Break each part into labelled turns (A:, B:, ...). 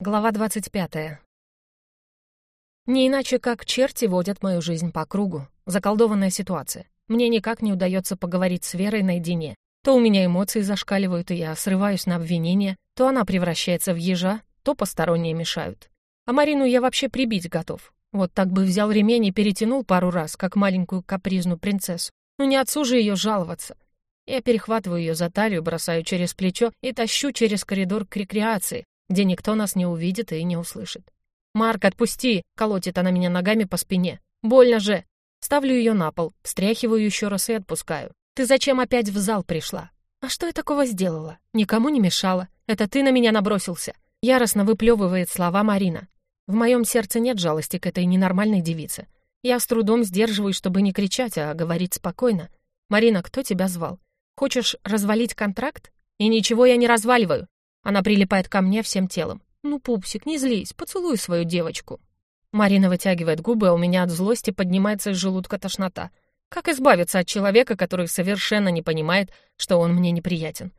A: Глава 25. Не иначе, как черти водят мою жизнь по кругу. Заколдованная ситуация. Мне никак не удается поговорить с Верой наедине. То у меня эмоции зашкаливают, и я срываюсь на обвинения, то она превращается в ежа, то посторонние мешают. А Марину я вообще прибить готов. Вот так бы взял ремень и перетянул пару раз, как маленькую капризную принцессу. Ну не отцу же ее жаловаться. Я перехватываю ее за талию, бросаю через плечо и тащу через коридор к рекреации, где никто нас не увидит и не услышит. «Марк, отпусти!» — колотит она меня ногами по спине. «Больно же!» Ставлю ее на пол, встряхиваю еще раз и отпускаю. «Ты зачем опять в зал пришла?» «А что я такого сделала? Никому не мешала. Это ты на меня набросился!» Яростно выплевывает слова Марина. В моем сердце нет жалости к этой ненормальной девице. Я с трудом сдерживаюсь, чтобы не кричать, а говорить спокойно. «Марина, кто тебя звал? Хочешь развалить контракт?» «И ничего я не разваливаю. Она прилипает ко мне всем телом. «Ну, пупсик, не злись, поцелуй свою девочку». Марина вытягивает губы, а у меня от злости поднимается из желудка тошнота. Как избавиться от человека, который совершенно не понимает, что он мне неприятен?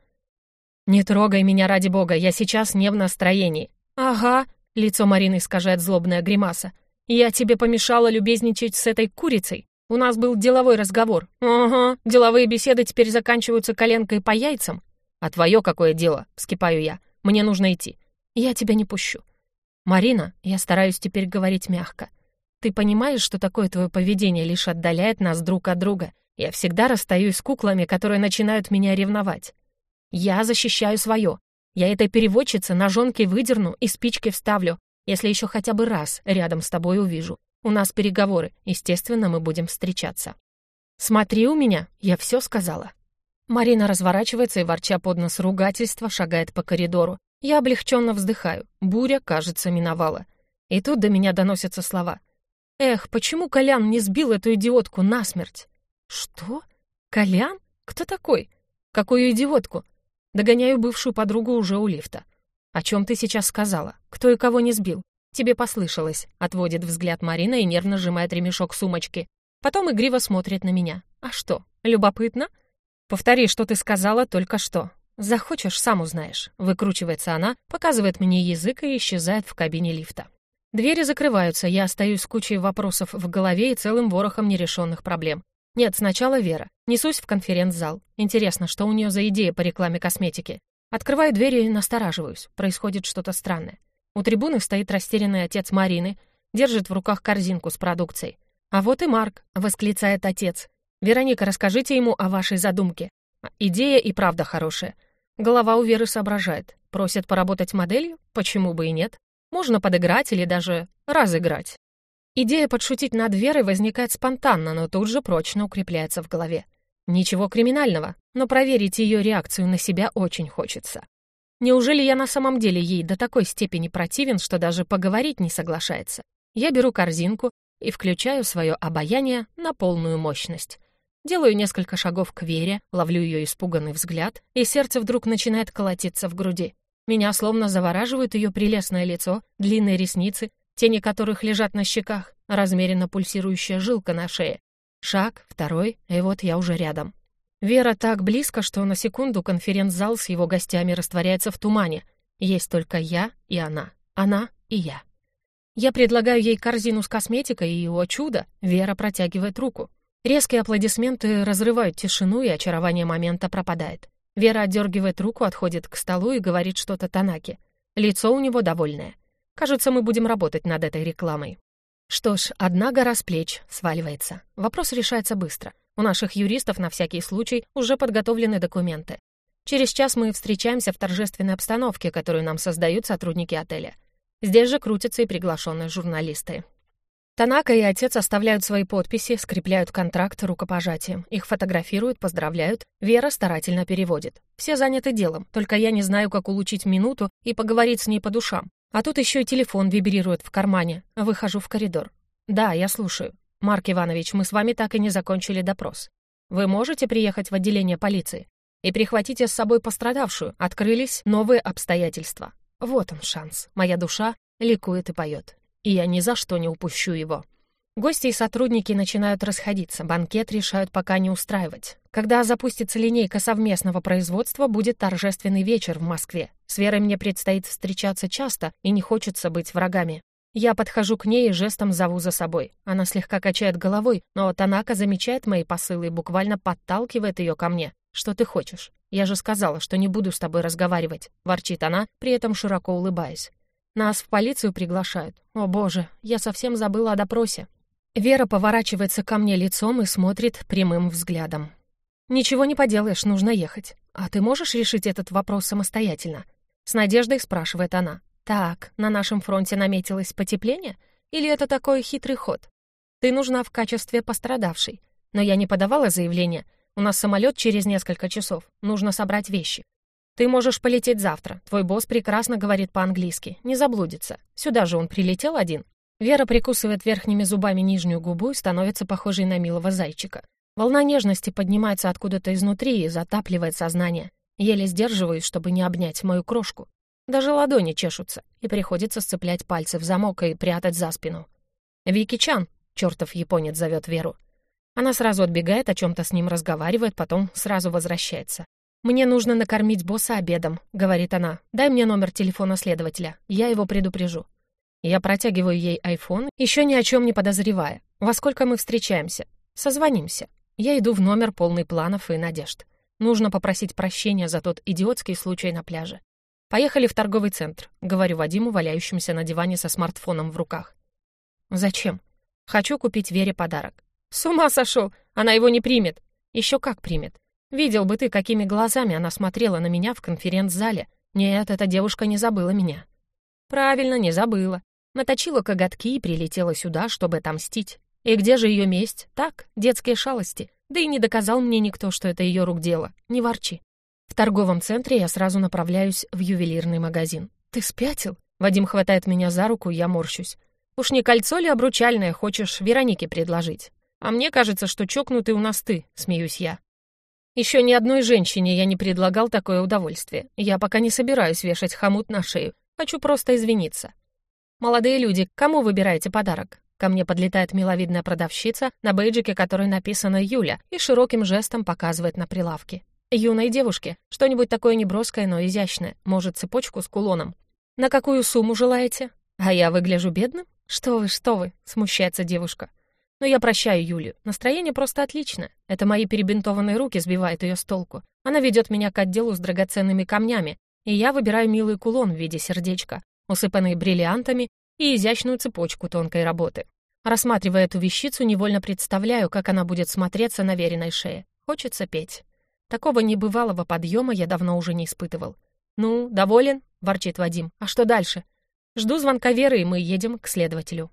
A: «Не трогай меня ради бога, я сейчас не в настроении». «Ага», — лицо Марины искажает злобная гримаса. «Я тебе помешала любезничать с этой курицей. У нас был деловой разговор». «Ага, деловые беседы теперь заканчиваются коленкой по яйцам. «А твое какое дело?» — вскипаю я. «Мне нужно идти». «Я тебя не пущу». «Марина, я стараюсь теперь говорить мягко. Ты понимаешь, что такое твое поведение лишь отдаляет нас друг от друга? Я всегда расстаюсь с куклами, которые начинают меня ревновать. Я защищаю свое. Я этой переводчице ножонки выдерну и спички вставлю, если еще хотя бы раз рядом с тобой увижу. У нас переговоры, естественно, мы будем встречаться. Смотри у меня, я все сказала. Марина разворачивается и, ворча под нос ругательства, шагает по коридору. Я облегченно вздыхаю. Буря, кажется, миновала. И тут до меня доносятся слова. «Эх, почему Колян не сбил эту идиотку насмерть?» «Что? Колян? Кто такой? Какую идиотку?» Догоняю бывшую подругу уже у лифта. «О чем ты сейчас сказала? Кто и кого не сбил?» «Тебе послышалось», — отводит взгляд Марина и нервно сжимает ремешок сумочки. Потом игриво смотрит на меня. «А что, любопытно?» «Повтори, что ты сказала только что. Захочешь, сам узнаешь». Выкручивается она, показывает мне язык и исчезает в кабине лифта. Двери закрываются, я остаюсь с кучей вопросов в голове и целым ворохом нерешенных проблем. Нет, сначала Вера. Несусь в конференц-зал. Интересно, что у нее за идея по рекламе косметики? Открываю двери и настораживаюсь. Происходит что-то странное. У трибуны стоит растерянный отец Марины, держит в руках корзинку с продукцией. «А вот и Марк», — восклицает отец. «Вероника, расскажите ему о вашей задумке. Идея и правда хорошая. Голова у Веры соображает. Просят поработать моделью? Почему бы и нет? Можно подыграть или даже разыграть. Идея подшутить над Верой возникает спонтанно, но тут же прочно укрепляется в голове. Ничего криминального, но проверить ее реакцию на себя очень хочется. Неужели я на самом деле ей до такой степени противен, что даже поговорить не соглашается? Я беру корзинку и включаю свое обаяние на полную мощность. Делаю несколько шагов к Вере, ловлю ее испуганный взгляд, и сердце вдруг начинает колотиться в груди. Меня словно завораживает ее прелестное лицо, длинные ресницы, тени которых лежат на щеках, размеренно пульсирующая жилка на шее. Шаг, второй, и вот я уже рядом. Вера так близко, что на секунду конференц-зал с его гостями растворяется в тумане. Есть только я и она. Она и я. Я предлагаю ей корзину с косметикой, и, о чудо, Вера протягивает руку. Резкие аплодисменты разрывают тишину, и очарование момента пропадает. Вера отдергивает руку, отходит к столу и говорит что-то Танаке. Лицо у него довольное. Кажется, мы будем работать над этой рекламой. Что ж, одна гора с плеч сваливается. Вопрос решается быстро. У наших юристов на всякий случай уже подготовлены документы. Через час мы встречаемся в торжественной обстановке, которую нам создают сотрудники отеля. Здесь же крутятся и приглашенные журналисты. Танака и отец оставляют свои подписи, скрепляют контракт рукопожатием. Их фотографируют, поздравляют. Вера старательно переводит. Все заняты делом, только я не знаю, как улучить минуту и поговорить с ней по душам. А тут еще и телефон вибрирует в кармане. Выхожу в коридор. «Да, я слушаю. Марк Иванович, мы с вами так и не закончили допрос. Вы можете приехать в отделение полиции? И прихватите с собой пострадавшую. Открылись новые обстоятельства. Вот он шанс. Моя душа ликует и поет и я ни за что не упущу его. Гости и сотрудники начинают расходиться, банкет решают пока не устраивать. Когда запустится линейка совместного производства, будет торжественный вечер в Москве. С Верой мне предстоит встречаться часто, и не хочется быть врагами. Я подхожу к ней и жестом зову за собой. Она слегка качает головой, но Танака замечает мои посылы и буквально подталкивает ее ко мне. «Что ты хочешь? Я же сказала, что не буду с тобой разговаривать», — ворчит она, при этом широко улыбаясь. «Нас в полицию приглашают. О боже, я совсем забыла о допросе». Вера поворачивается ко мне лицом и смотрит прямым взглядом. «Ничего не поделаешь, нужно ехать. А ты можешь решить этот вопрос самостоятельно?» С надеждой спрашивает она. «Так, на нашем фронте наметилось потепление? Или это такой хитрый ход? Ты нужна в качестве пострадавшей. Но я не подавала заявление. У нас самолет через несколько часов. Нужно собрать вещи. Ты можешь полететь завтра. Твой босс прекрасно говорит по-английски. Не заблудится. Сюда же он прилетел один. Вера прикусывает верхними зубами нижнюю губу и становится похожей на милого зайчика. Волна нежности поднимается откуда-то изнутри и затапливает сознание. Еле сдерживаюсь, чтобы не обнять мою крошку. Даже ладони чешутся, и приходится сцеплять пальцы в замок и прятать за спину. «Вики-чан!» — чертов японец зовет Веру. Она сразу отбегает, о чем-то с ним разговаривает, потом сразу возвращается. «Мне нужно накормить босса обедом», — говорит она. «Дай мне номер телефона следователя, я его предупрежу». Я протягиваю ей айфон, еще ни о чем не подозревая. Во сколько мы встречаемся? Созвонимся. Я иду в номер полный планов и надежд. Нужно попросить прощения за тот идиотский случай на пляже. Поехали в торговый центр, говорю Вадиму, валяющемуся на диване со смартфоном в руках. Зачем? Хочу купить Вере подарок. С ума сошел! Она его не примет. Еще как примет. Видел бы ты, какими глазами она смотрела на меня в конференц-зале. Нет, эта девушка не забыла меня. Правильно, не забыла. Наточила коготки и прилетела сюда, чтобы отомстить. И где же ее месть? Так, детские шалости. Да и не доказал мне никто, что это ее рук дело. Не ворчи. В торговом центре я сразу направляюсь в ювелирный магазин. «Ты спятил?» Вадим хватает меня за руку, я морщусь. «Уж не кольцо ли обручальное хочешь Веронике предложить? А мне кажется, что чокнутый у нас ты», — смеюсь я. Еще ни одной женщине я не предлагал такое удовольствие. Я пока не собираюсь вешать хомут на шею. Хочу просто извиниться. «Молодые люди, кому выбираете подарок?» Ко мне подлетает миловидная продавщица, на бейджике которой написано «Юля», и широким жестом показывает на прилавке. «Юной девушке. Что-нибудь такое неброское, но изящное. Может, цепочку с кулоном. На какую сумму желаете? А я выгляжу бедным? Что вы, что вы?» — смущается девушка. Но я прощаю Юлю. Настроение просто отлично. Это мои перебинтованные руки сбивают ее с толку. Она ведет меня к отделу с драгоценными камнями, и я выбираю милый кулон в виде сердечка, усыпанный бриллиантами и изящную цепочку тонкой работы. Рассматривая эту вещицу, невольно представляю, как она будет смотреться на веренной шее. Хочется петь. Такого небывалого подъема я давно уже не испытывал. «Ну, доволен?» — ворчит Вадим. «А что дальше?» «Жду звонка Веры, и мы едем к следователю».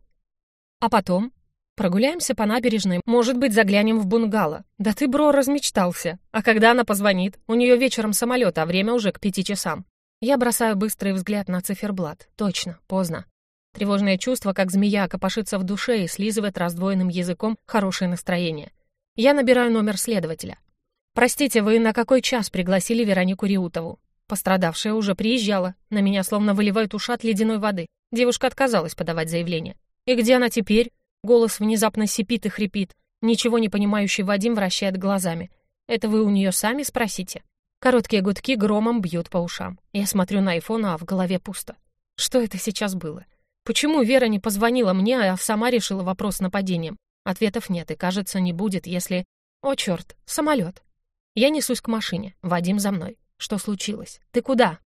A: «А потом?» «Прогуляемся по набережной, может быть, заглянем в бунгало». «Да ты, бро, размечтался. А когда она позвонит? У нее вечером самолет, а время уже к пяти часам». Я бросаю быстрый взгляд на циферблат. Точно, поздно. Тревожное чувство, как змея, копошится в душе и слизывает раздвоенным языком хорошее настроение. Я набираю номер следователя. «Простите, вы на какой час пригласили Веронику Риутову?» Пострадавшая уже приезжала. На меня словно выливают ушат ледяной воды. Девушка отказалась подавать заявление. «И где она теперь?» Голос внезапно сипит и хрипит. Ничего не понимающий Вадим вращает глазами. «Это вы у нее сами спросите?» Короткие гудки громом бьют по ушам. Я смотрю на айфон, а в голове пусто. Что это сейчас было? Почему Вера не позвонила мне, а сама решила вопрос с нападением? Ответов нет, и, кажется, не будет, если... О, черт, самолет. Я несусь к машине. Вадим за мной. Что случилось? Ты куда?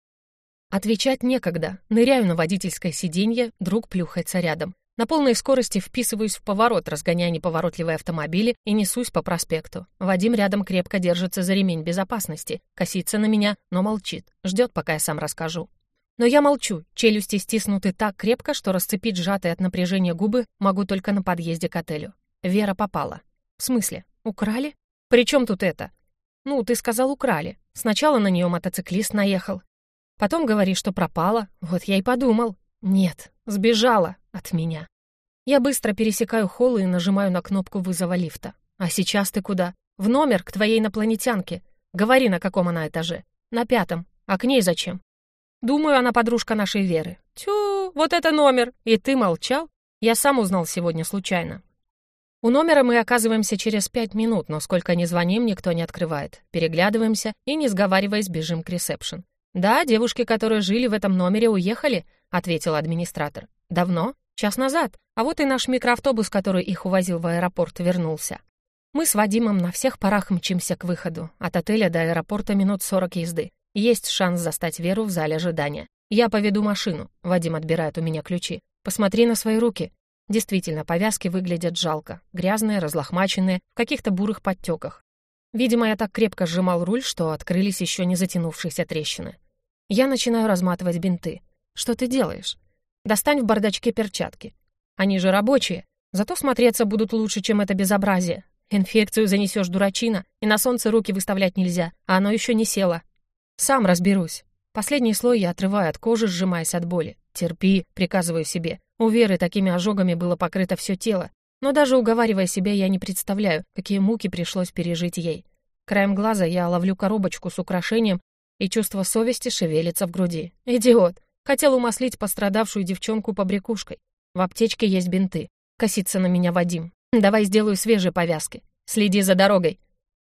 A: Отвечать некогда. Ныряю на водительское сиденье, друг плюхается рядом. На полной скорости вписываюсь в поворот, разгоняя неповоротливые автомобили и несусь по проспекту. Вадим рядом крепко держится за ремень безопасности, косится на меня, но молчит, ждет, пока я сам расскажу. Но я молчу, челюсти стиснуты так крепко, что расцепить сжатые от напряжения губы могу только на подъезде к отелю. Вера попала. В смысле? Украли? При чем тут это? Ну, ты сказал, украли. Сначала на нее мотоциклист наехал. Потом говоришь, что пропала. Вот я и подумал. Нет, сбежала от меня. Я быстро пересекаю холл и нажимаю на кнопку вызова лифта. А сейчас ты куда? В номер, к твоей инопланетянке. Говори, на каком она этаже. На пятом. А к ней зачем? Думаю, она подружка нашей Веры. Тю, вот это номер. И ты молчал? Я сам узнал сегодня случайно. У номера мы оказываемся через пять минут, но сколько ни звоним, никто не открывает. Переглядываемся и, не сговариваясь, бежим к ресепшн. «Да, девушки, которые жили в этом номере, уехали», — ответил администратор. «Давно? Час назад. А вот и наш микроавтобус, который их увозил в аэропорт, вернулся». Мы с Вадимом на всех парах мчимся к выходу. От отеля до аэропорта минут сорок езды. Есть шанс застать Веру в зале ожидания. Я поведу машину. Вадим отбирает у меня ключи. Посмотри на свои руки. Действительно, повязки выглядят жалко, грязные, разлохмаченные, в каких-то бурых подтеках. Видимо, я так крепко сжимал руль, что открылись еще не затянувшиеся трещины. Я начинаю разматывать бинты. Что ты делаешь? Достань в бардачке перчатки. Они же рабочие, зато смотреться будут лучше, чем это безобразие. Инфекцию занесешь дурачина, и на солнце руки выставлять нельзя, а оно еще не село. Сам разберусь. Последний слой я отрываю от кожи, сжимаясь от боли. «Терпи», — приказываю себе. У Веры такими ожогами было покрыто все тело, но даже уговаривая себя, я не представляю, какие муки пришлось пережить ей. Краем глаза я ловлю коробочку с украшением, и чувство совести шевелится в груди. Идиот! Хотел умаслить пострадавшую девчонку побрякушкой. В аптечке есть бинты. Косится на меня Вадим. Давай сделаю свежие повязки. Следи за дорогой.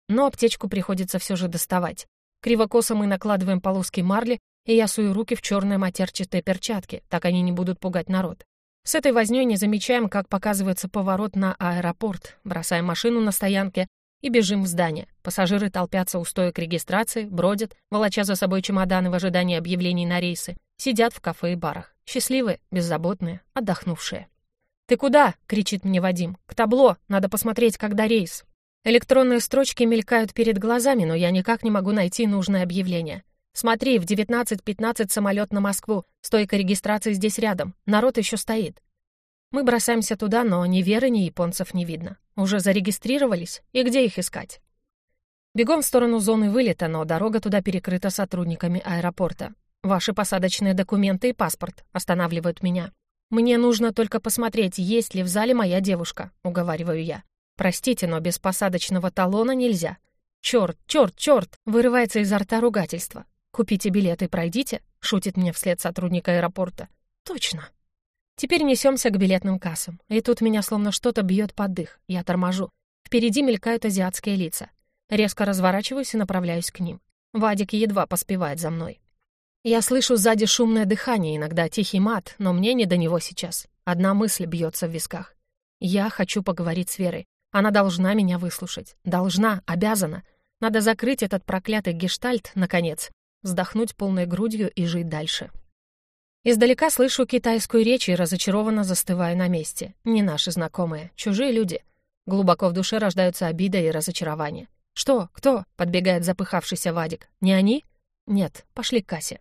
A: Но аптечку приходится все же доставать. Криво-косо мы накладываем полоски марли, и я сую руки в черные матерчатые перчатки, так они не будут пугать народ. С этой вознёй не замечаем, как показывается поворот на аэропорт, бросаем машину на стоянке и бежим в здание. Пассажиры толпятся у стоек регистрации, бродят, волоча за собой чемоданы в ожидании объявлений на рейсы, сидят в кафе и барах. Счастливые, беззаботные, отдохнувшие. «Ты куда?» — кричит мне Вадим. «К табло! Надо посмотреть, когда рейс!» Электронные строчки мелькают перед глазами, но я никак не могу найти нужное объявление. Смотри, в 19.15 самолет на Москву. Стойка регистрации здесь рядом. Народ еще стоит. Мы бросаемся туда, но ни Веры, ни японцев не видно. Уже зарегистрировались? И где их искать? Бегом в сторону зоны вылета, но дорога туда перекрыта сотрудниками аэропорта. Ваши посадочные документы и паспорт останавливают меня. Мне нужно только посмотреть, есть ли в зале моя девушка, уговариваю я. Простите, но без посадочного талона нельзя. Черт, черт, черт! Вырывается изо рта ругательство. «Купите билеты и пройдите», — шутит мне вслед сотрудник аэропорта. «Точно». Теперь несемся к билетным кассам, и тут меня словно что-то бьет под дых. Я торможу. Впереди мелькают азиатские лица. Резко разворачиваюсь и направляюсь к ним. Вадик едва поспевает за мной. Я слышу сзади шумное дыхание, иногда тихий мат, но мне не до него сейчас. Одна мысль бьется в висках. Я хочу поговорить с Верой. Она должна меня выслушать. Должна, обязана. Надо закрыть этот проклятый гештальт, наконец, вздохнуть полной грудью и жить дальше. Издалека слышу китайскую речь и разочарованно застываю на месте. Не наши знакомые, чужие люди. Глубоко в душе рождаются обида и разочарование. «Что? Кто?» — подбегает запыхавшийся Вадик. «Не они?» «Нет, пошли к кассе».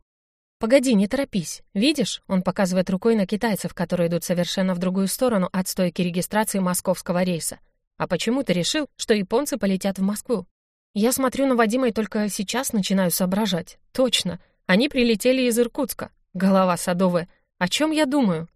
A: «Погоди, не торопись. Видишь?» — он показывает рукой на китайцев, которые идут совершенно в другую сторону от стойки регистрации московского рейса. «А почему ты решил, что японцы полетят в Москву?» Я смотрю на Вадима и только сейчас начинаю соображать. Точно, они прилетели из Иркутска. Голова садовая. О чем я думаю?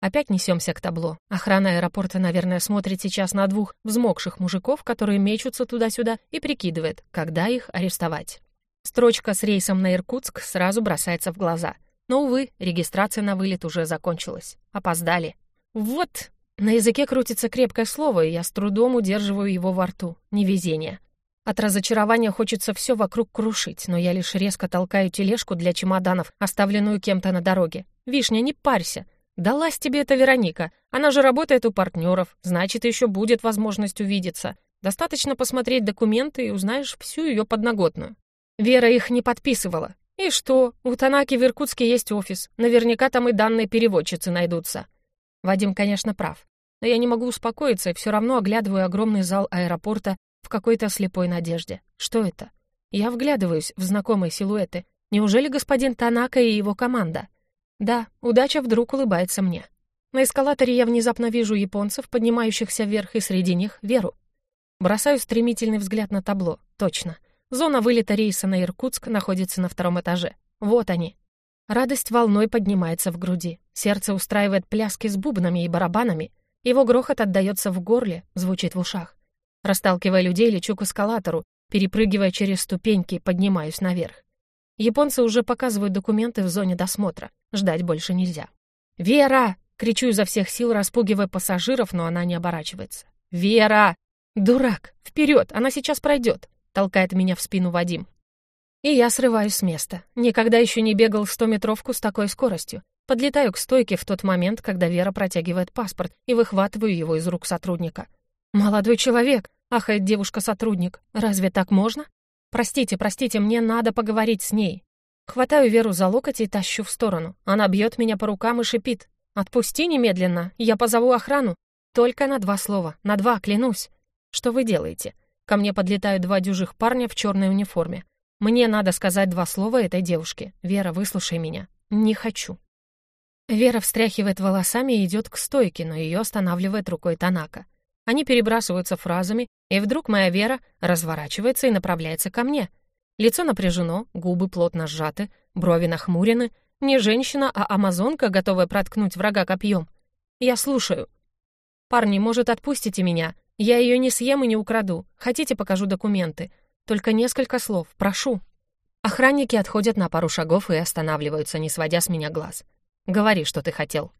A: Опять несемся к табло. Охрана аэропорта, наверное, смотрит сейчас на двух взмокших мужиков, которые мечутся туда-сюда и прикидывает, когда их арестовать. Строчка с рейсом на Иркутск сразу бросается в глаза. Но, увы, регистрация на вылет уже закончилась. Опоздали. Вот! На языке крутится крепкое слово, и я с трудом удерживаю его во рту. Невезение. От разочарования хочется все вокруг крушить, но я лишь резко толкаю тележку для чемоданов, оставленную кем-то на дороге. «Вишня, не парься. Далась тебе эта Вероника. Она же работает у партнеров, значит, еще будет возможность увидеться. Достаточно посмотреть документы и узнаешь всю ее подноготную». Вера их не подписывала. И что? У Танаки в Иркутске есть офис. Наверняка там и данные переводчицы найдутся. Вадим, конечно, прав. Но я не могу успокоиться и все равно оглядываю огромный зал аэропорта в какой-то слепой надежде. Что это? Я вглядываюсь в знакомые силуэты. Неужели господин Танака и его команда? Да, удача вдруг улыбается мне. На эскалаторе я внезапно вижу японцев, поднимающихся вверх, и среди них Веру. Бросаю стремительный взгляд на табло. Точно. Зона вылета рейса на Иркутск находится на втором этаже. Вот они. Радость волной поднимается в груди. Сердце устраивает пляски с бубнами и барабанами. Его грохот отдаётся в горле, звучит в ушах. Расталкивая людей, лечу к эскалатору, перепрыгивая через ступеньки, поднимаюсь наверх. Японцы уже показывают документы в зоне досмотра. Ждать больше нельзя. «Вера!» — кричу изо всех сил, распугивая пассажиров, но она не оборачивается. «Вера!» «Дурак! Вперед! Она сейчас пройдет!» — толкает меня в спину Вадим. И я срываюсь с места. Никогда еще не бегал стометровку с такой скоростью. Подлетаю к стойке в тот момент, когда Вера протягивает паспорт и выхватываю его из рук сотрудника. «Молодой человек!» — ахает девушка-сотрудник. «Разве так можно?» «Простите, простите, мне надо поговорить с ней». Хватаю Веру за локоть и тащу в сторону. Она бьет меня по рукам и шипит. «Отпусти немедленно, я позову охрану». Только на два слова, на два, клянусь. «Что вы делаете?» Ко мне подлетают два дюжих парня в черной униформе. Мне надо сказать два слова этой девушке. Вера, выслушай меня. Не хочу. Вера встряхивает волосами и идет к стойке, но ее останавливает рукой Танака. Они перебрасываются фразами, и вдруг моя Вера разворачивается и направляется ко мне. Лицо напряжено, губы плотно сжаты, брови нахмурены. Не женщина, а амазонка, готовая проткнуть врага копьем. Я слушаю. «Парни, может, отпустите меня? Я ее не съем и не украду. Хотите, покажу документы. Только несколько слов, прошу». Охранники отходят на пару шагов и останавливаются, не сводя с меня глаз. «Говори, что ты хотел».